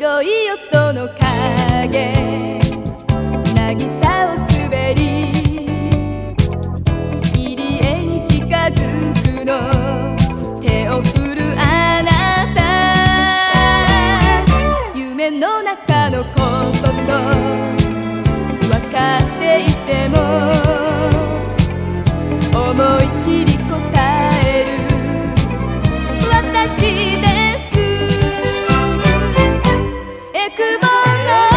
白い音の影づくの手を振るあなた。夢の中のことと分かっていても。思い切り答える。私です。エクボの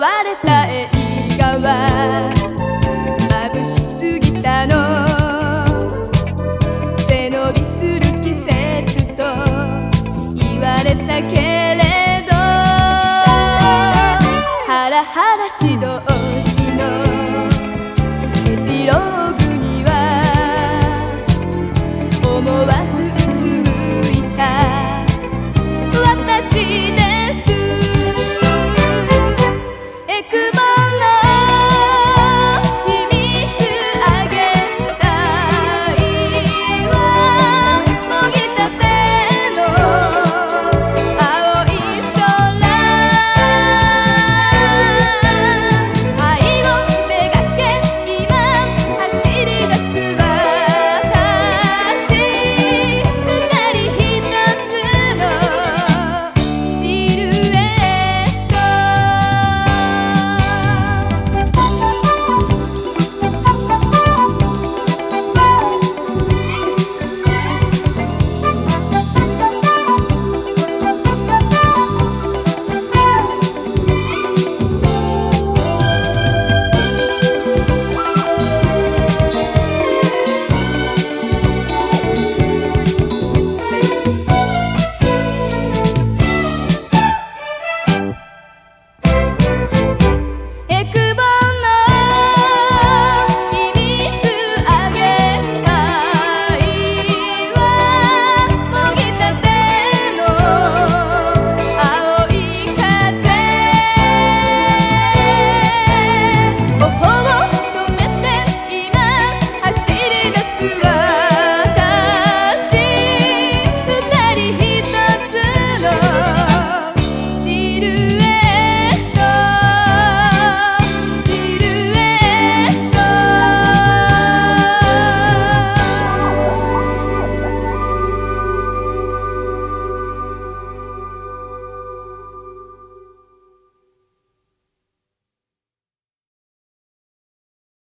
われた映画は眩しすぎたの。背伸びする季節と言われたけれどハラハラ指導士のエピローグには思わずうつむいた。私で Super.